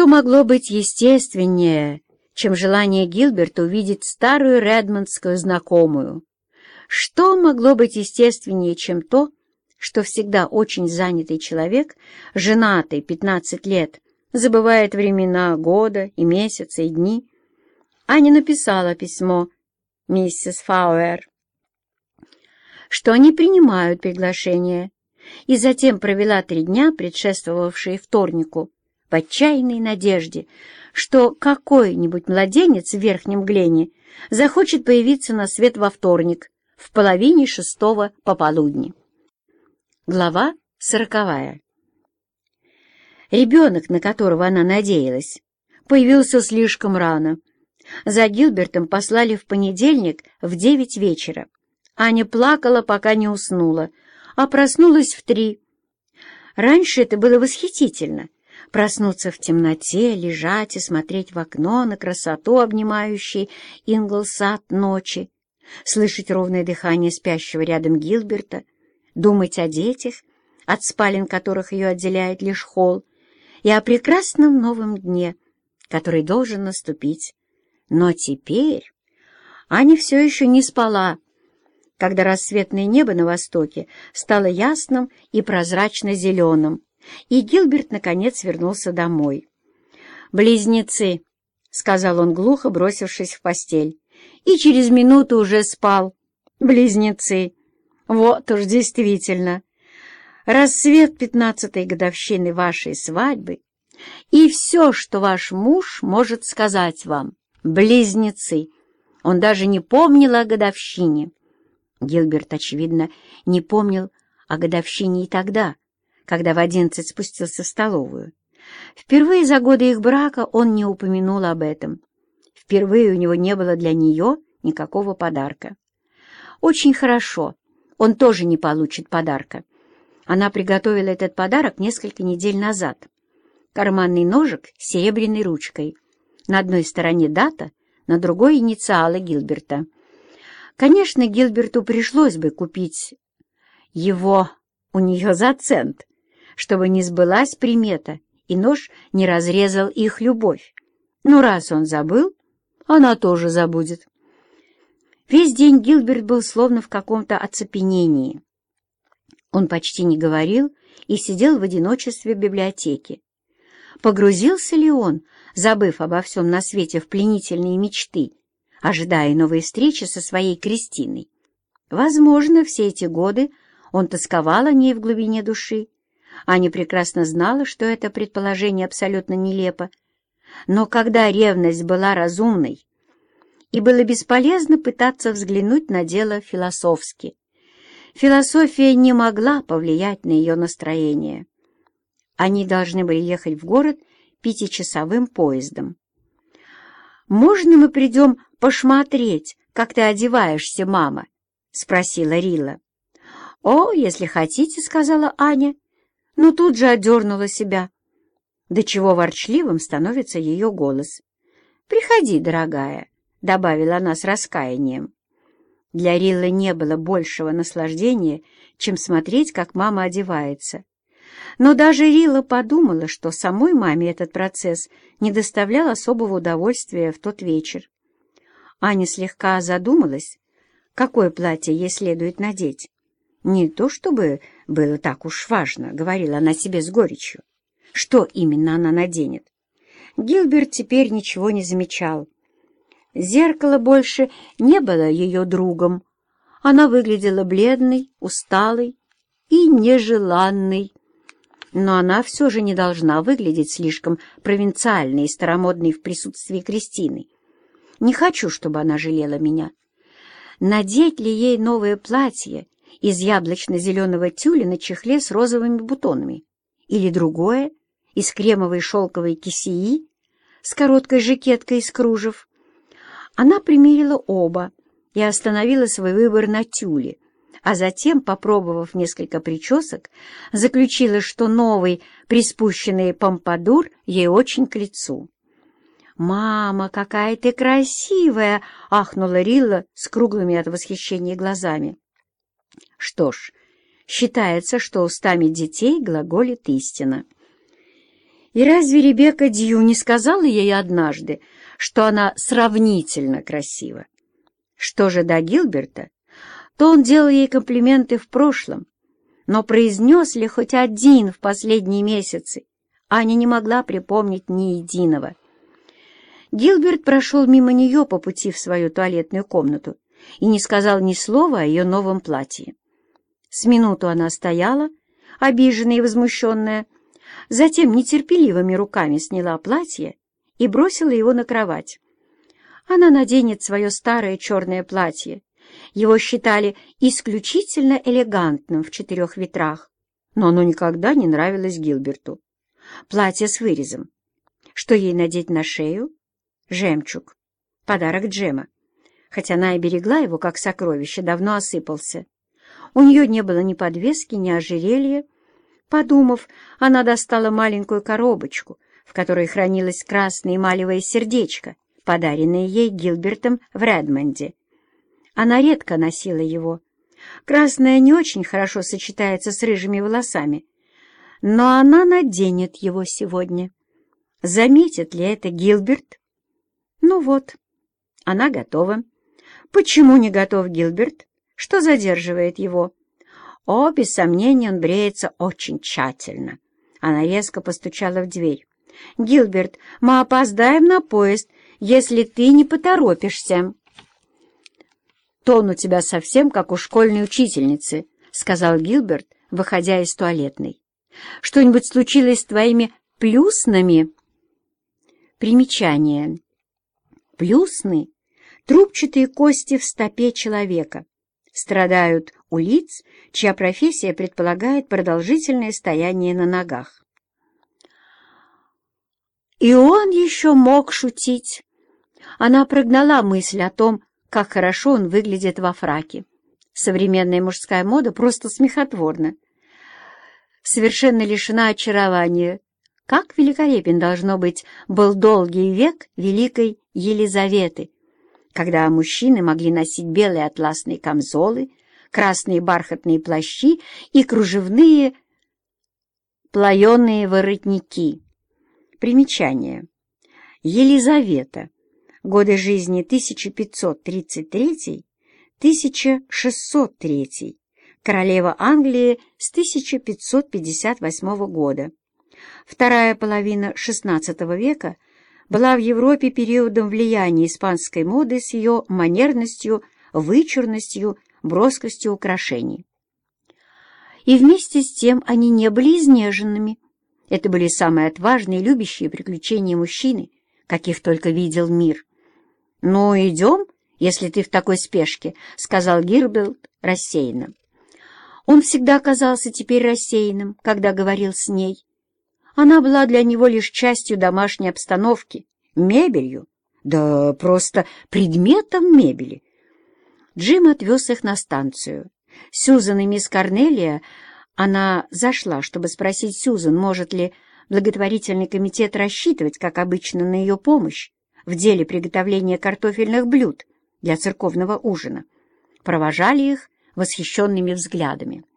Что могло быть естественнее, чем желание Гилберта увидеть старую редмондскую знакомую? Что могло быть естественнее, чем то, что всегда очень занятый человек, женатый 15 лет, забывает времена года и месяца и дни? Аня написала письмо миссис Фауэр, что они принимают приглашение, и затем провела три дня, предшествовавшие вторнику, в отчаянной надежде, что какой-нибудь младенец в Верхнем Глене захочет появиться на свет во вторник в половине шестого пополудни. Глава сороковая. Ребенок, на которого она надеялась, появился слишком рано. За Гилбертом послали в понедельник в девять вечера. Аня плакала, пока не уснула, а проснулась в три. Раньше это было восхитительно — проснуться в темноте, лежать и смотреть в окно на красоту, обнимающей Инглсад ночи, слышать ровное дыхание спящего рядом Гилберта, думать о детях, от спален которых ее отделяет лишь холл, и о прекрасном новом дне, который должен наступить. Но теперь Аня все еще не спала, когда рассветное небо на востоке стало ясным и прозрачно-зеленым, и Гилберт, наконец, вернулся домой. «Близнецы», — сказал он глухо, бросившись в постель, и через минуту уже спал. «Близнецы! Вот уж действительно! Рассвет пятнадцатой годовщины вашей свадьбы и все, что ваш муж может сказать вам. Близнецы!» Он даже не помнил о годовщине. Гилберт, очевидно, не помнил о годовщине и тогда, когда в одиннадцать спустился в столовую. Впервые за годы их брака он не упомянул об этом. Впервые у него не было для нее никакого подарка. Очень хорошо, он тоже не получит подарка. Она приготовила этот подарок несколько недель назад. Карманный ножик с серебряной ручкой. На одной стороне дата, на другой инициалы Гилберта — Конечно, Гилберту пришлось бы купить его у нее за цент, чтобы не сбылась примета, и нож не разрезал их любовь. Но раз он забыл, она тоже забудет. Весь день Гилберт был словно в каком-то оцепенении. Он почти не говорил и сидел в одиночестве в библиотеке. Погрузился ли он, забыв обо всем на свете в пленительные мечты, ожидая новой встречи со своей Кристиной. Возможно, все эти годы он тосковал о ней в глубине души. Аня прекрасно знала, что это предположение абсолютно нелепо. Но когда ревность была разумной, и было бесполезно пытаться взглянуть на дело философски, философия не могла повлиять на ее настроение. Они должны были ехать в город пятичасовым поездом. «Можно мы придем посмотреть, как ты одеваешься, мама?» — спросила Рила. «О, если хотите», — сказала Аня, но тут же отдернула себя. До чего ворчливым становится ее голос. «Приходи, дорогая», — добавила она с раскаянием. Для Риллы не было большего наслаждения, чем смотреть, как мама одевается. Но даже Рила подумала, что самой маме этот процесс не доставлял особого удовольствия в тот вечер. Аня слегка задумалась, какое платье ей следует надеть. Не то чтобы было так уж важно, говорила она себе с горечью. Что именно она наденет? Гилберт теперь ничего не замечал. Зеркало больше не было ее другом. Она выглядела бледной, усталой и нежеланной. Но она все же не должна выглядеть слишком провинциальной и старомодной в присутствии Кристины. Не хочу, чтобы она жалела меня. Надеть ли ей новое платье из яблочно-зеленого тюля на чехле с розовыми бутонами? Или другое, из кремовой шелковой кисеи с короткой жакеткой из кружев? Она примерила оба и остановила свой выбор на тюле, а затем, попробовав несколько причесок, заключила, что новый приспущенный помпадур ей очень к лицу. «Мама, какая ты красивая!» — ахнула Рилла с круглыми от восхищения глазами. Что ж, считается, что устами детей глаголит истина. И разве Ребекка Дью не сказала ей однажды, что она сравнительно красива? Что же до Гилберта, то он делал ей комплименты в прошлом, но произнес ли хоть один в последние месяцы, Аня не могла припомнить ни единого. Гилберт прошел мимо нее по пути в свою туалетную комнату и не сказал ни слова о ее новом платье. С минуту она стояла, обиженная и возмущенная, затем нетерпеливыми руками сняла платье и бросила его на кровать. Она наденет свое старое черное платье. Его считали исключительно элегантным в четырех ветрах, но оно никогда не нравилось Гилберту. Платье с вырезом. Что ей надеть на шею? Жемчуг. Подарок Джема. Хотя она и берегла его, как сокровище, давно осыпался. У нее не было ни подвески, ни ожерелья. Подумав, она достала маленькую коробочку, в которой хранилось красное эмалевое сердечко, подаренное ей Гилбертом в Редмонде. Она редко носила его. Красное не очень хорошо сочетается с рыжими волосами, но она наденет его сегодня. Заметит ли это Гилберт? Ну вот, она готова. Почему не готов Гилберт? Что задерживает его? О, без сомнения, он бреется очень тщательно. Она резко постучала в дверь. «Гилберт, мы опоздаем на поезд, если ты не поторопишься». «Тон у тебя совсем как у школьной учительницы», — сказал Гилберт, выходя из туалетной. «Что-нибудь случилось с твоими плюснами?» Примечание. Плюсны — трубчатые кости в стопе человека страдают у лиц, чья профессия предполагает продолжительное стояние на ногах. И он еще мог шутить. Она прогнала мысль о том, как хорошо он выглядит во фраке. Современная мужская мода просто смехотворна. Совершенно лишена очарования. Как великолепен, должно быть, был долгий век Великой Елизаветы, когда мужчины могли носить белые атласные камзолы, красные бархатные плащи и кружевные плаеные воротники. Примечание. Елизавета. Годы жизни 1533-1603. Королева Англии с 1558 года. Вторая половина XVI века – была в Европе периодом влияния испанской моды с ее манерностью, вычурностью, броскостью украшений. И вместе с тем они не были изнеженными. Это были самые отважные, любящие приключения мужчины, каких только видел мир. «Ну, идем, если ты в такой спешке», — сказал Гирбелт рассеянно. Он всегда казался теперь рассеянным, когда говорил с ней. Она была для него лишь частью домашней обстановки, мебелью, да просто предметом мебели. Джим отвез их на станцию. Сьюзан и мисс Корнелия, она зашла, чтобы спросить Сьюзан, может ли благотворительный комитет рассчитывать, как обычно, на ее помощь в деле приготовления картофельных блюд для церковного ужина. Провожали их восхищенными взглядами.